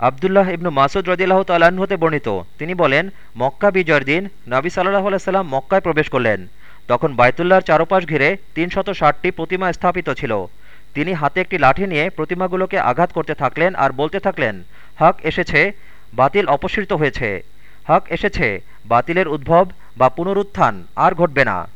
আবদুল্লাহ ইবনু মাসুদ রদিল্লাহ তাল্লাহ্ন হতে বর্ণিত। তিনি বলেন, মক্কা বিজয়ের দিন নাবি সাল্লাহ আলাইসাল্লাম মক্কায় প্রবেশ করলেন। তখন বায়তুল্লাহর চারপাশ ঘিরে তিনশত ষাটটি প্রতিমা স্থাপিত ছিল। তিনি হাতে একটি লাঠি নিয়ে প্রতিমাগুলোকে আঘাত করতে থাকলেন আর বলতে থাকলেন, হক এসেছে, বাতিল অপসৃত হয়েছে। হক এসেছে, বাতিলের উদ্ভব বা পুনরুত্থান আর ঘটবে না।